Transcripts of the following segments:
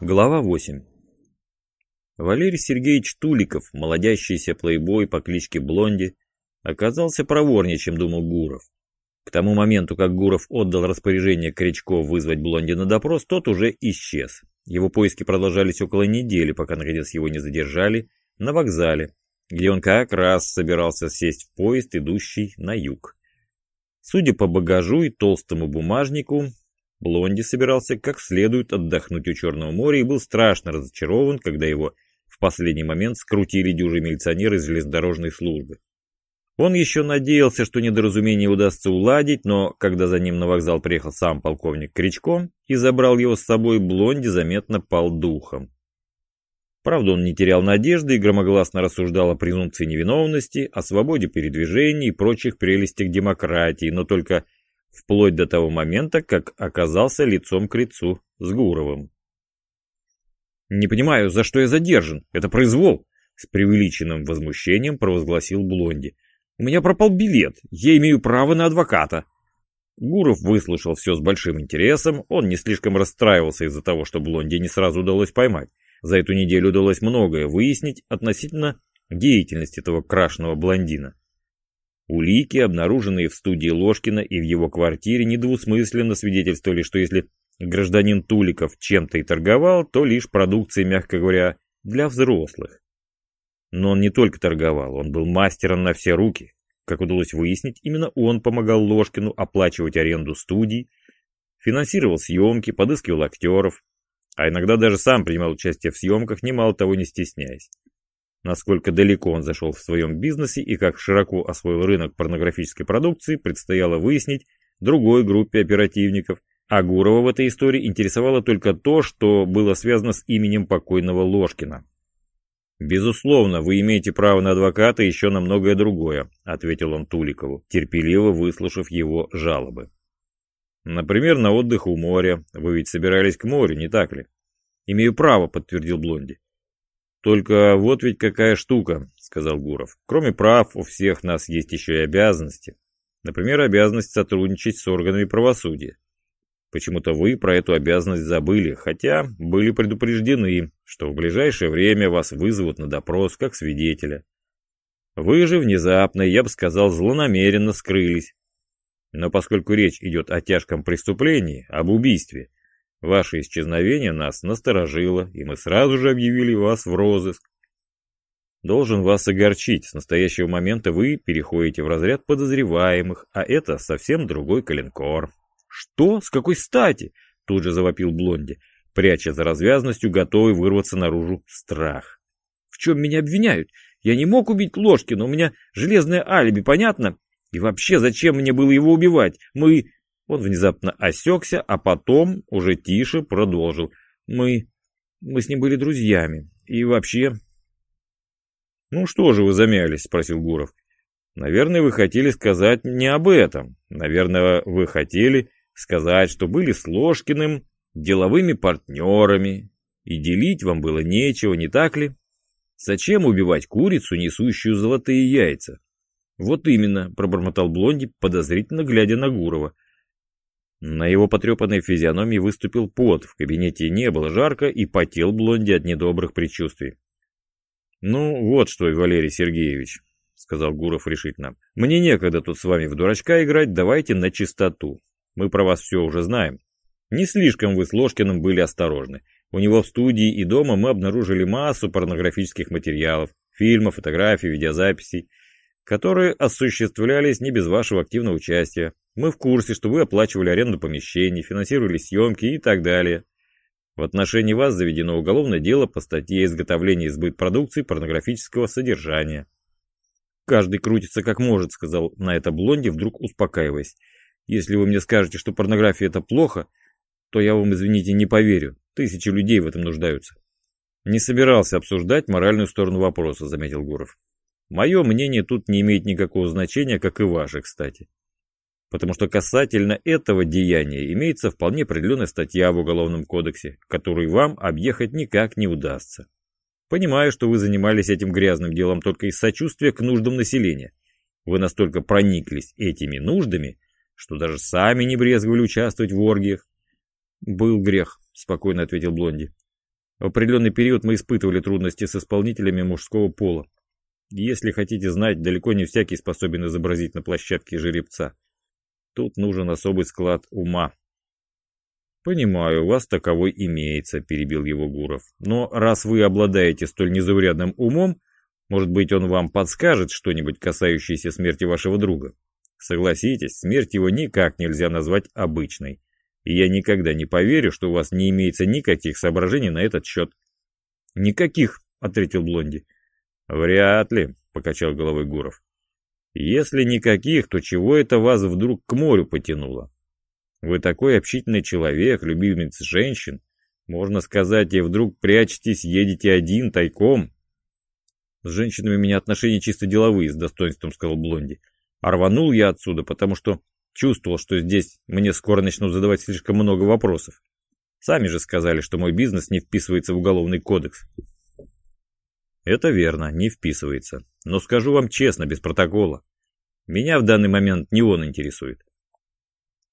Глава 8 Валерий Сергеевич Туликов, молодящийся плейбой по кличке Блонди, оказался проворнее, чем думал Гуров. К тому моменту, как Гуров отдал распоряжение Кричко вызвать Блонди на допрос, тот уже исчез. Его поиски продолжались около недели, пока наконец его не задержали на вокзале, где он как раз собирался сесть в поезд, идущий на юг. Судя по багажу и толстому бумажнику, Блонди собирался как следует отдохнуть у Черного моря и был страшно разочарован, когда его в последний момент скрутили дюжи милиционеры железнодорожной службы. Он еще надеялся, что недоразумение удастся уладить, но когда за ним на вокзал приехал сам полковник Кричко и забрал его с собой, Блонди заметно пал духом. Правда, он не терял надежды и громогласно рассуждал о презумпции невиновности, о свободе передвижения и прочих прелестях демократии, но только вплоть до того момента, как оказался лицом к лицу с Гуровым. «Не понимаю, за что я задержан? Это произвол!» С преувеличенным возмущением провозгласил Блонди. «У меня пропал билет. Я имею право на адвоката». Гуров выслушал все с большим интересом. Он не слишком расстраивался из-за того, что Блонди не сразу удалось поймать. За эту неделю удалось многое выяснить относительно деятельности этого крашеного блондина. Улики, обнаруженные в студии Ложкина и в его квартире, недвусмысленно свидетельствовали, что если гражданин Туликов чем-то и торговал, то лишь продукцией, мягко говоря, для взрослых. Но он не только торговал, он был мастером на все руки. Как удалось выяснить, именно он помогал Ложкину оплачивать аренду студий, финансировал съемки, подыскивал актеров, а иногда даже сам принимал участие в съемках, немало того не стесняясь насколько далеко он зашел в своем бизнесе и как широко освоил рынок порнографической продукции, предстояло выяснить другой группе оперативников. А Гурова в этой истории интересовало только то, что было связано с именем покойного Ложкина. «Безусловно, вы имеете право на адвоката и еще на многое другое», ответил он Туликову, терпеливо выслушав его жалобы. «Например, на отдых у моря. Вы ведь собирались к морю, не так ли?» «Имею право», подтвердил Блонди. «Только вот ведь какая штука», — сказал Гуров. «Кроме прав, у всех нас есть еще и обязанности. Например, обязанность сотрудничать с органами правосудия. Почему-то вы про эту обязанность забыли, хотя были предупреждены, что в ближайшее время вас вызовут на допрос как свидетеля. Вы же внезапно, я бы сказал, злонамеренно скрылись. Но поскольку речь идет о тяжком преступлении, об убийстве, Ваше исчезновение нас насторожило, и мы сразу же объявили вас в розыск. Должен вас огорчить, с настоящего момента вы переходите в разряд подозреваемых, а это совсем другой коленкор. Что? С какой стати? Тут же завопил Блонди, пряча за развязностью, готовый вырваться наружу страх. В чем меня обвиняют? Я не мог убить Ложкина, у меня железное алиби, понятно? И вообще, зачем мне было его убивать? Мы... Он внезапно осекся, а потом уже тише продолжил. Мы... мы с ним были друзьями. И вообще... «Ну что же вы замялись?» — спросил Гуров. «Наверное, вы хотели сказать не об этом. Наверное, вы хотели сказать, что были с Ложкиным деловыми партнерами, и делить вам было нечего, не так ли? Зачем убивать курицу, несущую золотые яйца?» «Вот именно», — пробормотал Блонди, подозрительно глядя на Гурова. На его потрепанной физиономии выступил пот, в кабинете не было жарко и потел Блонди от недобрых предчувствий. «Ну, вот что, Валерий Сергеевич», — сказал Гуров решительно, — «мне некогда тут с вами в дурачка играть, давайте на чистоту. Мы про вас все уже знаем. Не слишком вы с Ложкиным были осторожны. У него в студии и дома мы обнаружили массу порнографических материалов, фильмов, фотографий, видеозаписей, которые осуществлялись не без вашего активного участия. Мы в курсе, что вы оплачивали аренду помещений, финансировали съемки и так далее. В отношении вас заведено уголовное дело по статье изготовления и сбыт продукции порнографического содержания. Каждый крутится как может, сказал на это Блонди, вдруг успокаиваясь. Если вы мне скажете, что порнография это плохо, то я вам, извините, не поверю. Тысячи людей в этом нуждаются. Не собирался обсуждать моральную сторону вопроса, заметил Гуров. Мое мнение тут не имеет никакого значения, как и ваше, кстати потому что касательно этого деяния имеется вполне определенная статья в Уголовном кодексе, которую вам объехать никак не удастся. Понимаю, что вы занимались этим грязным делом только из сочувствия к нуждам населения. Вы настолько прониклись этими нуждами, что даже сами не брезговали участвовать в оргиях. «Был грех», — спокойно ответил Блонди. В определенный период мы испытывали трудности с исполнителями мужского пола. Если хотите знать, далеко не всякий способен изобразить на площадке жеребца. Тут нужен особый склад ума. «Понимаю, у вас таковой имеется», — перебил его Гуров. «Но раз вы обладаете столь незаурядным умом, может быть, он вам подскажет что-нибудь, касающееся смерти вашего друга? Согласитесь, смерть его никак нельзя назвать обычной. И я никогда не поверю, что у вас не имеется никаких соображений на этот счет». «Никаких», — ответил Блонди. «Вряд ли», — покачал головой Гуров. «Если никаких, то чего это вас вдруг к морю потянуло? Вы такой общительный человек, любимец женщин. Можно сказать, и вдруг прячетесь, едете один, тайком. С женщинами у меня отношения чисто деловые, с достоинством сказал Блонди. А рванул я отсюда, потому что чувствовал, что здесь мне скоро начнут задавать слишком много вопросов. Сами же сказали, что мой бизнес не вписывается в уголовный кодекс. Это верно, не вписывается. Но скажу вам честно, без протокола. Меня в данный момент не он интересует.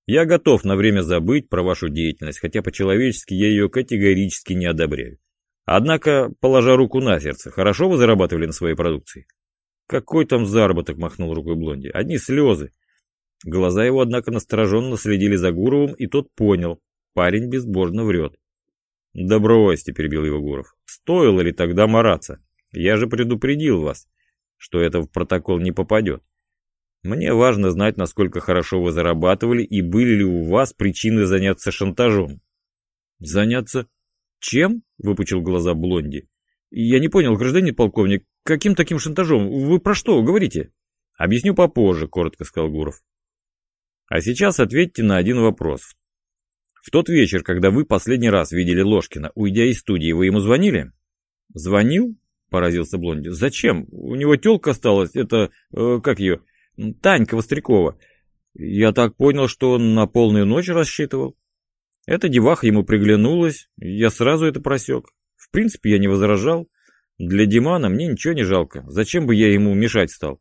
Я готов на время забыть про вашу деятельность, хотя по-человечески я ее категорически не одобряю. Однако, положа руку на сердце, хорошо вы зарабатывали на своей продукции? Какой там заработок, махнул рукой Блонди. Одни слезы. Глаза его, однако, настороженно следили за Гуровым, и тот понял. Парень безбожно врет. «Да бросьте», — перебил его Гуров. «Стоило ли тогда мараться? Я же предупредил вас, что это в протокол не попадет. Мне важно знать, насколько хорошо вы зарабатывали и были ли у вас причины заняться шантажом. Заняться чем? Выпучил глаза Блонди. Я не понял, гражданин полковник, каким таким шантажом? Вы про что говорите? Объясню попозже, коротко сказал Гуров. А сейчас ответьте на один вопрос. В тот вечер, когда вы последний раз видели Ложкина, уйдя из студии, вы ему звонили? Звонил? Поразился Блонди. Зачем? У него тёлка осталась, это, э, как ее, Танька Вострякова. Я так понял, что он на полную ночь рассчитывал. Эта деваха ему приглянулась, я сразу это просек. В принципе, я не возражал. Для Димана мне ничего не жалко. Зачем бы я ему мешать стал?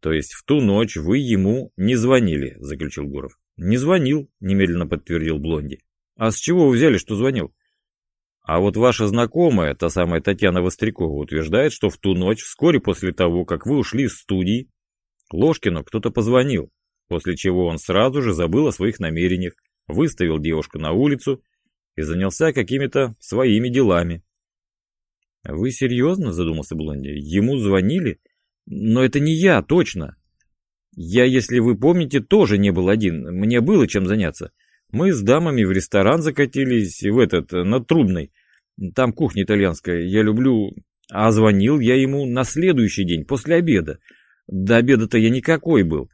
То есть в ту ночь вы ему не звонили, заключил Гуров. Не звонил, немедленно подтвердил Блонди. А с чего вы взяли, что звонил? А вот ваша знакомая, та самая Татьяна Вострякова, утверждает, что в ту ночь, вскоре после того, как вы ушли из студии, Ложкину кто-то позвонил, после чего он сразу же забыл о своих намерениях, выставил девушку на улицу и занялся какими-то своими делами. «Вы серьезно?» – задумался Блонди. «Ему звонили? Но это не я, точно. Я, если вы помните, тоже не был один. Мне было чем заняться. Мы с дамами в ресторан закатились, в этот, на Трубной. Там кухня итальянская, я люблю... А звонил я ему на следующий день, после обеда. До обеда-то я никакой был.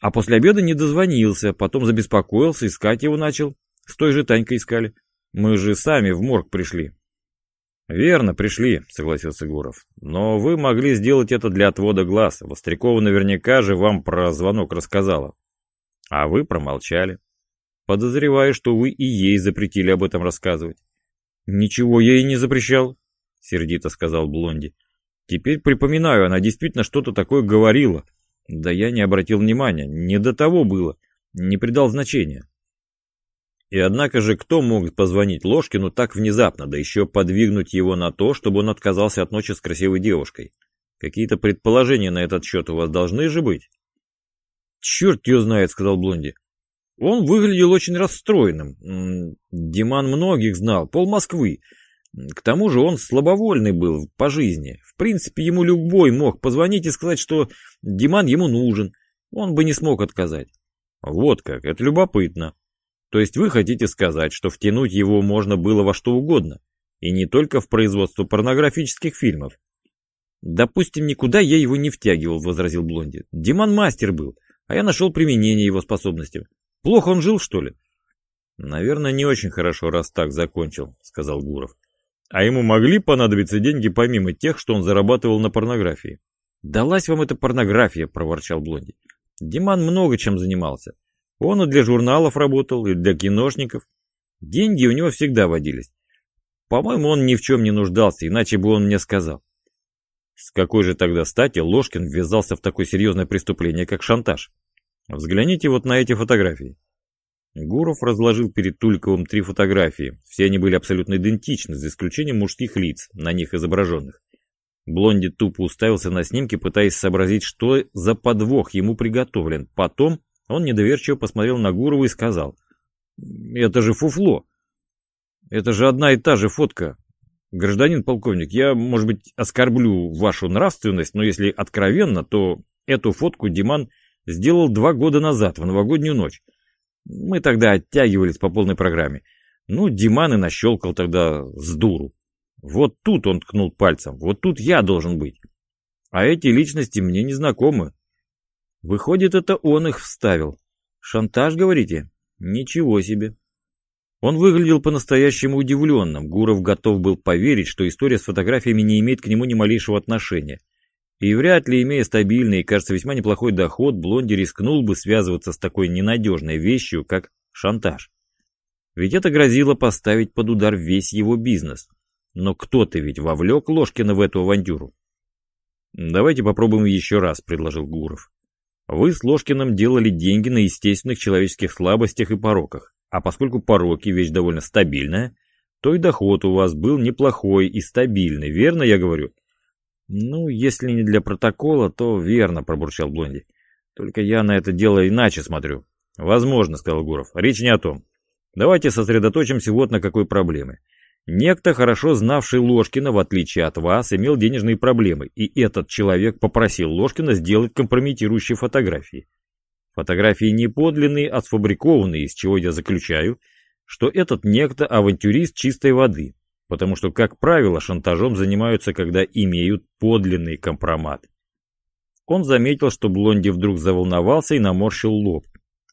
А после обеда не дозвонился, потом забеспокоился, искать его начал. С той же Танькой искали. Мы же сами в морг пришли. «Верно, пришли», — согласился Гуров. «Но вы могли сделать это для отвода глаз. Вострякова наверняка же вам про звонок рассказала. А вы промолчали. Подозреваю, что вы и ей запретили об этом рассказывать». «Ничего я ей не запрещал», — сердито сказал Блонди. Теперь припоминаю, она действительно что-то такое говорила. Да я не обратил внимания, не до того было, не придал значения. И однако же кто мог позвонить Ложкину так внезапно, да еще подвигнуть его на то, чтобы он отказался от ночи с красивой девушкой? Какие-то предположения на этот счет у вас должны же быть? Черт ее знает, сказал Блонди. Он выглядел очень расстроенным. Диман многих знал, пол Москвы. К тому же он слабовольный был по жизни. В принципе, ему любой мог позвонить и сказать, что Диман ему нужен. Он бы не смог отказать. Вот как, это любопытно. То есть вы хотите сказать, что втянуть его можно было во что угодно, и не только в производство порнографических фильмов? Допустим, никуда я его не втягивал, возразил Блонди. Диман мастер был, а я нашел применение его способностям. Плохо он жил, что ли? Наверное, не очень хорошо, раз так закончил, сказал Гуров. А ему могли понадобиться деньги помимо тех, что он зарабатывал на порнографии. «Далась вам эта порнография», — проворчал Блонди. Диман много чем занимался. Он и для журналов работал, и для киношников. Деньги у него всегда водились. По-моему, он ни в чем не нуждался, иначе бы он мне сказал. С какой же тогда стати Ложкин ввязался в такое серьезное преступление, как шантаж? Взгляните вот на эти фотографии. Гуров разложил перед Туликовым три фотографии. Все они были абсолютно идентичны, за исключением мужских лиц, на них изображенных. Блонди тупо уставился на снимки, пытаясь сообразить, что за подвох ему приготовлен. Потом он недоверчиво посмотрел на Гурова и сказал, «Это же фуфло! Это же одна и та же фотка. Гражданин полковник, я, может быть, оскорблю вашу нравственность, но если откровенно, то эту фотку Диман сделал два года назад, в новогоднюю ночь. Мы тогда оттягивались по полной программе. Ну, Диман и нащелкал тогда с дуру. Вот тут он ткнул пальцем, вот тут я должен быть. А эти личности мне не знакомы. Выходит, это он их вставил. Шантаж, говорите? Ничего себе. Он выглядел по-настоящему удивленным. Гуров готов был поверить, что история с фотографиями не имеет к нему ни малейшего отношения. И вряд ли, имея стабильный и, кажется, весьма неплохой доход, Блонди рискнул бы связываться с такой ненадежной вещью, как шантаж. Ведь это грозило поставить под удар весь его бизнес. Но кто-то ведь вовлек Ложкина в эту авантюру. «Давайте попробуем еще раз», — предложил Гуров. «Вы с Ложкиным делали деньги на естественных человеческих слабостях и пороках. А поскольку пороки вещь довольно стабильная, то и доход у вас был неплохой и стабильный, верно я говорю? Ну, если не для протокола, то верно, пробурчал Блонди. Только я на это дело иначе смотрю. Возможно, сказал Гуров. Речь не о том. Давайте сосредоточимся вот на какой проблеме. Некто, хорошо знавший Ложкина, в отличие от вас, имел денежные проблемы, и этот человек попросил Ложкина сделать компрометирующие фотографии. Фотографии не подлинные, а сфабрикованные, из чего я заключаю, что этот некто авантюрист чистой воды, потому что, как правило, шантажом занимаются, когда имеют подлинный компромат. Он заметил, что Блонди вдруг заволновался и наморщил лоб.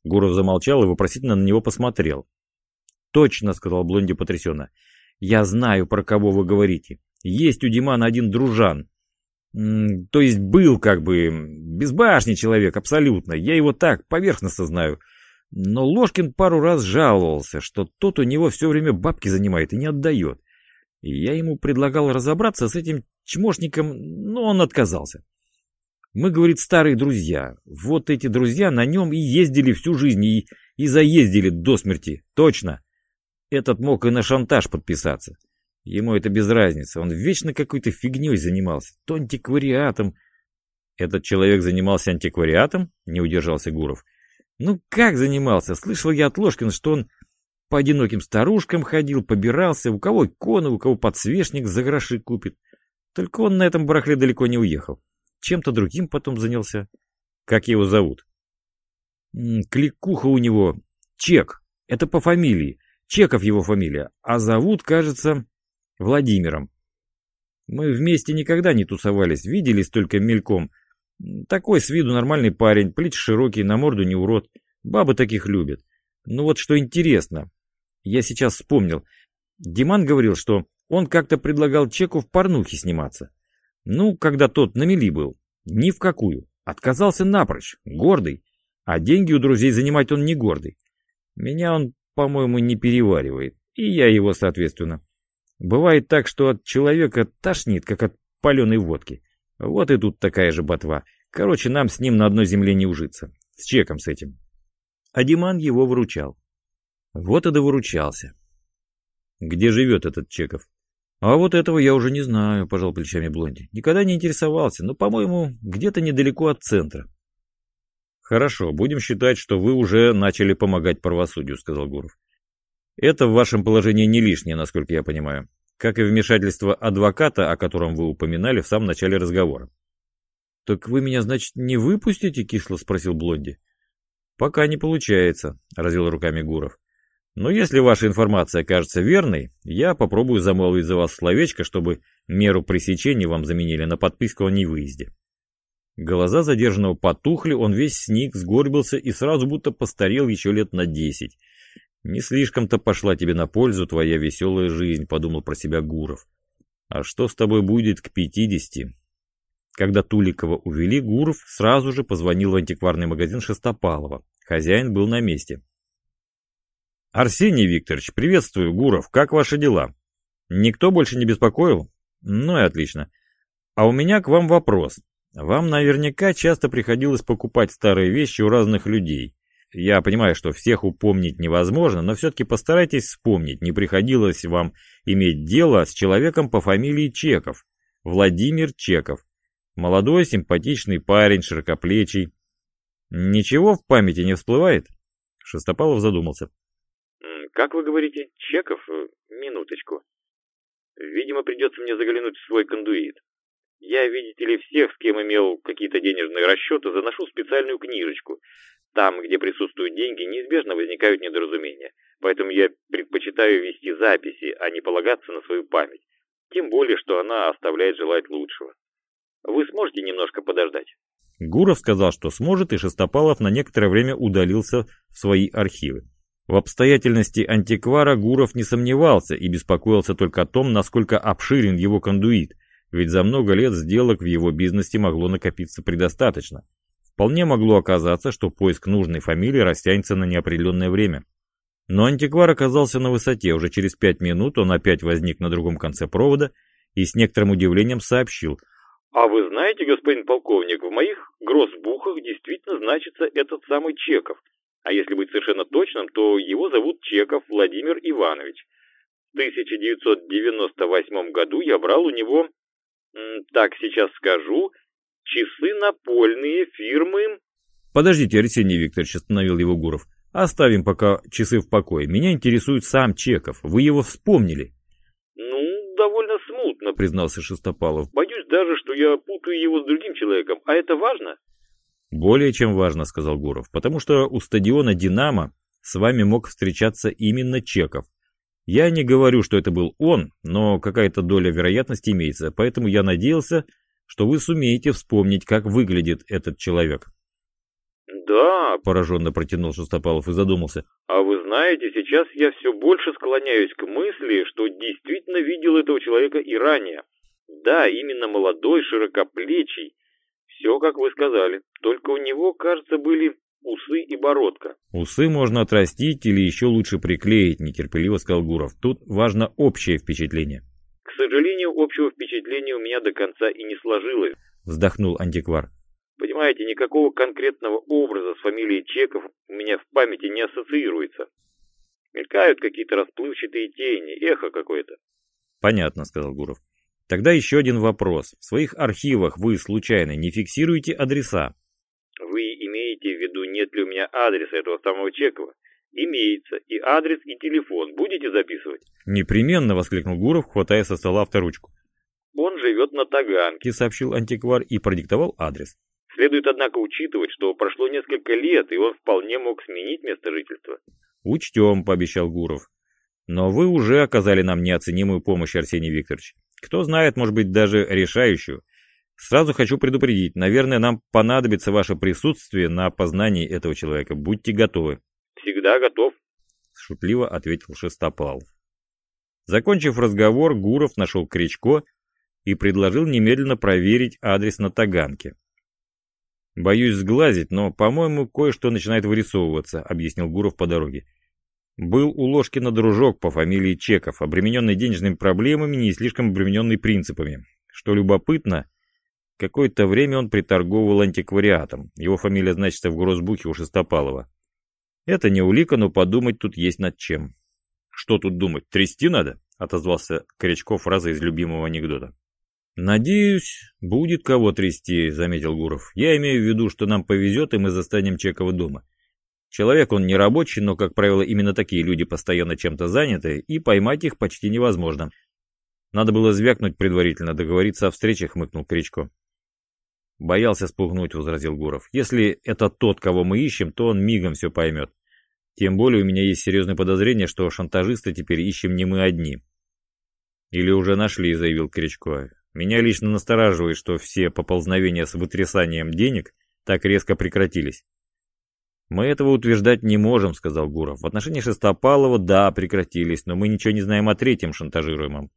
Гуров замолчал и вопросительно на него посмотрел. «Точно», — сказал Блонди потрясенно. «Я знаю, про кого вы говорите. Есть у Димана один дружан, то есть был как бы безбашенный человек, абсолютно. Я его так, поверхностно знаю. Но Ложкин пару раз жаловался, что тот у него все время бабки занимает и не отдает. Я ему предлагал разобраться с этим чмошником, но он отказался. Мы, говорит, старые друзья. Вот эти друзья на нем и ездили всю жизнь, и, и заездили до смерти. Точно. Этот мог и на шантаж подписаться. Ему это без разницы, он вечно какой-то фигней занимался, то антиквариатом. Этот человек занимался антиквариатом? Не удержался Гуров. Ну как занимался? Слышал я от Ложкина, что он по одиноким старушкам ходил, побирался, у кого иконы, у кого подсвечник за гроши купит. Только он на этом барахле далеко не уехал. Чем-то другим потом занялся. Как его зовут? Кликуха у него. Чек. Это по фамилии. Чеков его фамилия. А зовут, кажется... Владимиром. Мы вместе никогда не тусовались, виделись только мельком. Такой с виду нормальный парень, плечи широкие, на морду не урод. Бабы таких любят. Ну вот что интересно. Я сейчас вспомнил. Диман говорил, что он как-то предлагал Чеку в порнухе сниматься. Ну, когда тот на мели был. Ни в какую. Отказался напрочь. Гордый. А деньги у друзей занимать он не гордый. Меня он, по-моему, не переваривает. И я его, соответственно. Бывает так, что от человека тошнит, как от паленой водки. Вот и тут такая же ботва. Короче, нам с ним на одной земле не ужиться. С чеком с этим. А Диман его выручал. Вот и довыручался. Где живет этот Чеков? А вот этого я уже не знаю, пожал плечами Блонди. Никогда не интересовался, но, по-моему, где-то недалеко от центра. Хорошо, будем считать, что вы уже начали помогать правосудию, сказал Гуров. Это в вашем положении не лишнее, насколько я понимаю. Как и вмешательство адвоката, о котором вы упоминали в самом начале разговора. «Так вы меня, значит, не выпустите?» — кисло спросил Блонди. «Пока не получается», — развел руками Гуров. «Но если ваша информация окажется верной, я попробую замолвить за вас словечко, чтобы меру пресечения вам заменили на подписку о невыезде». Глаза задержанного потухли, он весь сник, сгорбился и сразу будто постарел еще лет на десять. «Не слишком-то пошла тебе на пользу твоя веселая жизнь», — подумал про себя Гуров. «А что с тобой будет к пятидесяти?» Когда Туликова увели, Гуров сразу же позвонил в антикварный магазин Шестопалова. Хозяин был на месте. «Арсений Викторович, приветствую, Гуров, как ваши дела? Никто больше не беспокоил? Ну и отлично. А у меня к вам вопрос. Вам наверняка часто приходилось покупать старые вещи у разных людей. я понимаю, что всех упомнить невозможно, но все-таки постарайтесь вспомнить, не приходилось вам иметь дело с человеком по фамилии Чеков. Владимир Чеков. Молодой, симпатичный парень, широкоплечий. Ничего в памяти не всплывает? Шестопалов задумался. Как вы говорите, Чеков? Минуточку. Видимо, придется мне заглянуть в свой кондуит. Я, видите ли, всех, с кем имел какие-то денежные расчеты, заношу специальную книжечку. Там, где присутствуют деньги, неизбежно возникают недоразумения. Поэтому я предпочитаю вести записи, а не полагаться на свою память. Тем более, что она оставляет желать лучшего. Вы сможете немножко подождать? Гуров сказал, что сможет, и Шестопалов на некоторое время удалился в свои архивы. В обстоятельности антиквара Гуров не сомневался и беспокоился только о том, насколько обширен его кондуит – ведь за много лет сделок в его бизнесе могло накопиться предостаточно. Вполне могло оказаться, что поиск нужной фамилии растянется на неопределенное время. Но антиквар оказался на высоте, уже через пять минут он опять возник на другом конце провода и с некоторым удивлением сообщил. «А вы знаете, господин полковник, в моих гроссбухах действительно значится этот самый Чеков. А если быть совершенно точным, то его зовут Чеков Владимир Иванович. В 1998 году я брал у него так сейчас скажу, часы напольные фирмы... Подождите, Арсений Викторович, остановил его Гуров. Оставим пока часы в покое. Меня интересует сам Чеков. Вы его вспомнили? Ну, довольно смутно, признался Шестопалов. Боюсь даже, что я путаю его с другим человеком. А это важно? Более чем важно, сказал Гуров, потому что у стадиона «Динамо» с вами мог встречаться именно Чеков. Я не говорю, что это был он, но какая-то доля вероятности имеется, поэтому я надеялся, что вы сумеете вспомнить, как выглядит этот человек. «Да», — пораженно протянул Шестопалов и задумался. «А вы знаете, сейчас я все больше склоняюсь к мысли, что действительно видел этого человека и ранее. Да, именно молодой, широкоплечий. Все, как вы сказали. Только у него, кажется, были усы и бородка. Усы можно отрастить или еще лучше приклеить, нетерпеливо сказал Гуров. Тут важно общее впечатление. К сожалению, общего впечатления у меня до конца и не сложилось. Вздохнул антиквар. Понимаете, никакого конкретного образа с фамилией Чеков у меня в памяти не ассоциируется. Мелькают какие-то расплывчатые тени, эхо какое-то. Понятно, сказал Гуров. Тогда еще один вопрос. В своих архивах вы случайно не фиксируете адреса? Вы имеете в виду, нет ли у меня адреса этого самого Чекова? Имеется. И адрес, и телефон. Будете записывать? Непременно, воскликнул Гуров, хватая со стола авторучку. Он живет на Таганке, сообщил антиквар и продиктовал адрес. Следует, однако, учитывать, что прошло несколько лет, и он вполне мог сменить место жительства. Учтем, пообещал Гуров. Но вы уже оказали нам неоценимую помощь, Арсений Викторович. Кто знает, может быть, даже решающую. Сразу хочу предупредить, наверное, нам понадобится ваше присутствие на опознании этого человека. Будьте готовы. Всегда готов. Шутливо ответил Шестопалов. Закончив разговор, Гуров нашел Кричко и предложил немедленно проверить адрес на Таганке. «Боюсь сглазить, но, по-моему, кое-что начинает вырисовываться», — объяснил Гуров по дороге. «Был у Ложкина дружок по фамилии Чеков, обремененный денежными проблемами, не слишком обремененный принципами. Что любопытно, Какое-то время он приторговывал антиквариатом. Его фамилия значится в грозбухе у Шестопалова. Это не улика, но подумать тут есть над чем. Что тут думать, трясти надо? Отозвался Корячков фраза из любимого анекдота. «Надеюсь, будет кого трясти», — заметил Гуров. «Я имею в виду, что нам повезет, и мы застанем Чекова дома. Человек он не рабочий, но, как правило, именно такие люди постоянно чем-то заняты, и поймать их почти невозможно. Надо было звякнуть предварительно, договориться о встрече, хмыкнул Кричко. Боялся спугнуть, возразил Гуров. Если это тот, кого мы ищем, то он мигом все поймет. Тем более у меня есть серьезное подозрение, что шантажисты теперь ищем не мы одни. Или уже нашли, заявил Кричко. Меня лично настораживает, что все поползновения с вытрясанием денег так резко прекратились. «Мы этого утверждать не можем», — сказал Гуров. «В отношении Шестопалова, да, прекратились, но мы ничего не знаем о третьем шантажируемом.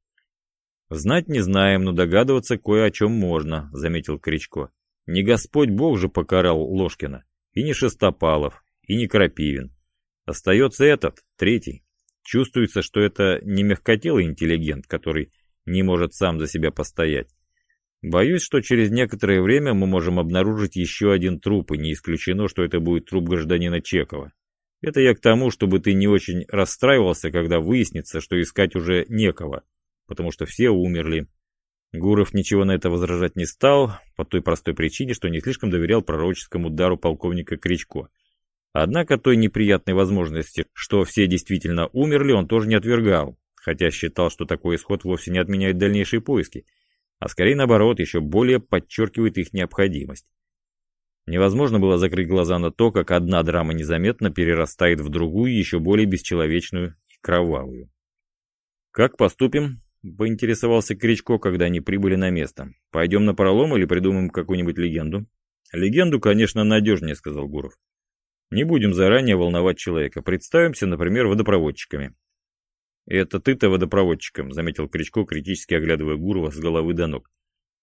«Знать не знаем, но догадываться кое о чем можно», — заметил Кричко. «Не Господь Бог же покарал Ложкина, и не Шестопалов, и не Крапивин. Остается этот, третий. Чувствуется, что это не мягкотелый интеллигент, который не может сам за себя постоять, Боюсь, что через некоторое время мы можем обнаружить еще один труп, и не исключено, что это будет труп гражданина Чекова. Это я к тому, чтобы ты не очень расстраивался, когда выяснится, что искать уже некого, потому что все умерли. Гуров ничего на это возражать не стал, по той простой причине, что не слишком доверял пророческому дару полковника Кричко. Однако той неприятной возможности, что все действительно умерли, он тоже не отвергал, хотя считал, что такой исход вовсе не отменяет дальнейшие поиски, а скорее наоборот, еще более подчеркивает их необходимость. Невозможно было закрыть глаза на то, как одна драма незаметно перерастает в другую, еще более бесчеловечную и кровавую. «Как поступим?» — поинтересовался Кричко, когда они прибыли на место. «Пойдем на пролом или придумаем какую-нибудь легенду?» «Легенду, конечно, надежнее», — сказал Гуров. «Не будем заранее волновать человека. Представимся, например, водопроводчиками». «Это ты-то водопроводчиком», — заметил Кричко, критически оглядывая Гурова с головы до ног.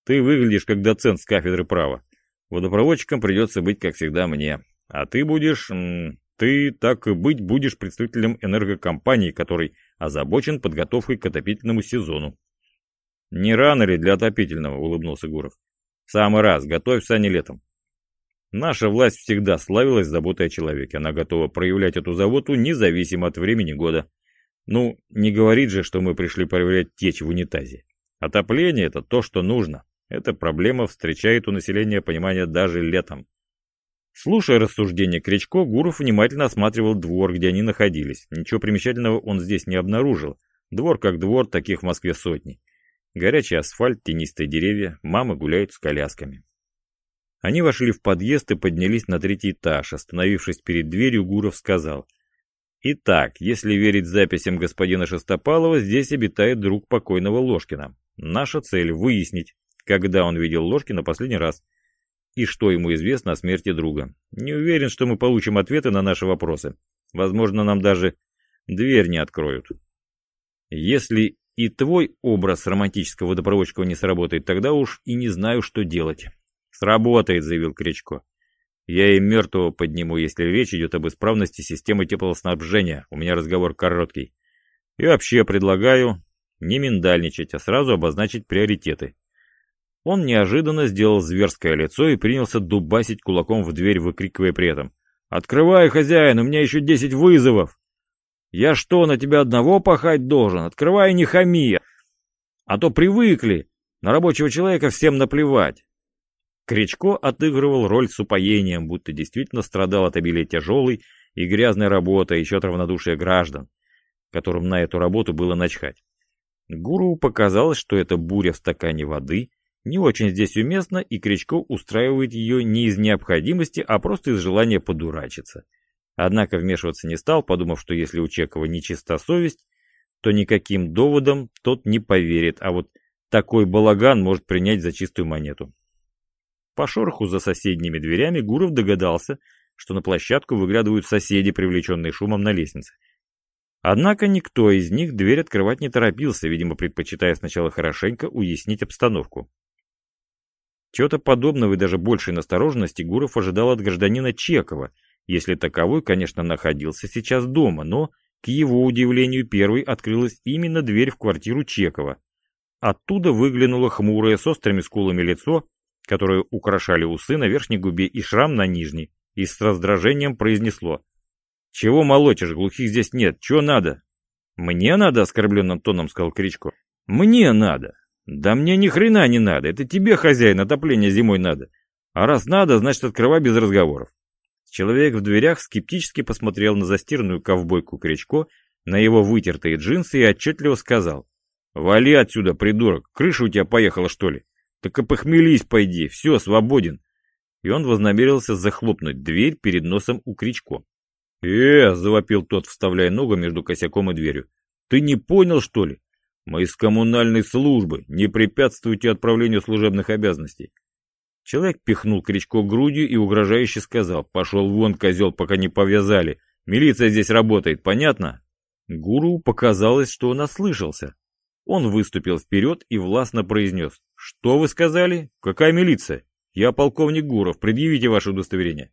«Ты выглядишь как доцент с кафедры права. Водопроводчиком придется быть, как всегда, мне. А ты будешь... Ты, так и быть, будешь представителем энергокомпании, который озабочен подготовкой к отопительному сезону. «Не рано ли для отопительного?» — улыбнулся Гуров. «Самый раз. Готовься, а не летом». Наша власть всегда славилась заботой о человеке. Она готова проявлять эту заботу независимо от времени года. Ну, не говорит же, что мы пришли проверять течь в унитазе. Отопление — это то, что нужно. Эта проблема встречает у населения понимание даже летом. Слушая рассуждения Кричко, Гуров внимательно осматривал двор, где они находились. Ничего примечательного он здесь не обнаружил. Двор как двор, таких в Москве сотни. Горячий асфальт, тенистые деревья, мамы гуляют с колясками. Они вошли в подъезд и поднялись на третий этаж. Остановившись перед дверью, Гуров сказал. «Итак, если верить записям господина Шестопалова, здесь обитает друг покойного Ложкина. Наша цель — выяснить, когда он видел Ложкина последний раз, и что ему известно о смерти друга. Не уверен, что мы получим ответы на наши вопросы. Возможно, нам даже дверь не откроют. Если и твой образ романтического водопроводчика не сработает, тогда уж и не знаю, что делать. Сработает, заявил Кричко. Я и мертвого подниму, если речь идет об исправности системы теплоснабжения. У меня разговор короткий. И вообще предлагаю не миндальничать, а сразу обозначить приоритеты. Он неожиданно сделал зверское лицо и принялся дубасить кулаком в дверь, выкрикивая при этом. «Открывай, хозяин, у меня еще десять вызовов!» «Я что, на тебя одного пахать должен? Открывай, не хами! А то привыкли! На рабочего человека всем наплевать!» Кричко отыгрывал роль с упоением, будто действительно страдал от обилия тяжелой и грязной работы, еще от равнодушия граждан, которым на эту работу было начхать. Гуру показалось, что это буря в стакане воды не очень здесь уместно, и Кричко устраивает ее не из необходимости, а просто из желания подурачиться. Однако вмешиваться не стал, подумав, что если у Чекова нечиста совесть, то никаким доводом тот не поверит, а вот такой балаган может принять за чистую монету. По шороху за соседними дверями Гуров догадался, что на площадку выглядывают соседи, привлеченные шумом на лестнице. Однако никто из них дверь открывать не торопился, видимо, предпочитая сначала хорошенько уяснить обстановку. Чего-то подобного и даже большей настороженности Гуров ожидал от гражданина Чекова, если таковой, конечно, находился сейчас дома, но, к его удивлению, первой открылась именно дверь в квартиру Чекова. Оттуда выглянуло хмурое с острыми скулами лицо, которое украшали усы на верхней губе и шрам на нижней, и с раздражением произнесло. «Чего молотишь, глухих здесь нет, чего надо?» «Мне надо?» — оскорбленным тоном сказал Кричко. «Мне надо!» «Да мне ни хрена не надо, это тебе, хозяин, отопление зимой надо. А раз надо, значит открывай без разговоров». Человек в дверях скептически посмотрел на застиранную ковбойку Кричко, на его вытертые джинсы и отчетливо сказал. «Вали отсюда, придурок, крыша у тебя поехала, что ли? Так и похмелись, пойди, все, свободен». И он вознамерился захлопнуть дверь перед носом у Кричко. «Э!» — завопил тот, вставляя ногу между косяком и дверью. «Ты не понял, что ли? Мы из коммунальной службы, не препятствуйте отправлению служебных обязанностей. Человек пихнул Кричко грудью и угрожающе сказал, пошел вон, козел, пока не повязали. Милиция здесь работает, понятно? Гуру показалось, что он ослышался. Он выступил вперед и властно произнес. «Что вы сказали? Какая милиция? Я полковник Гуров, предъявите ваше удостоверение».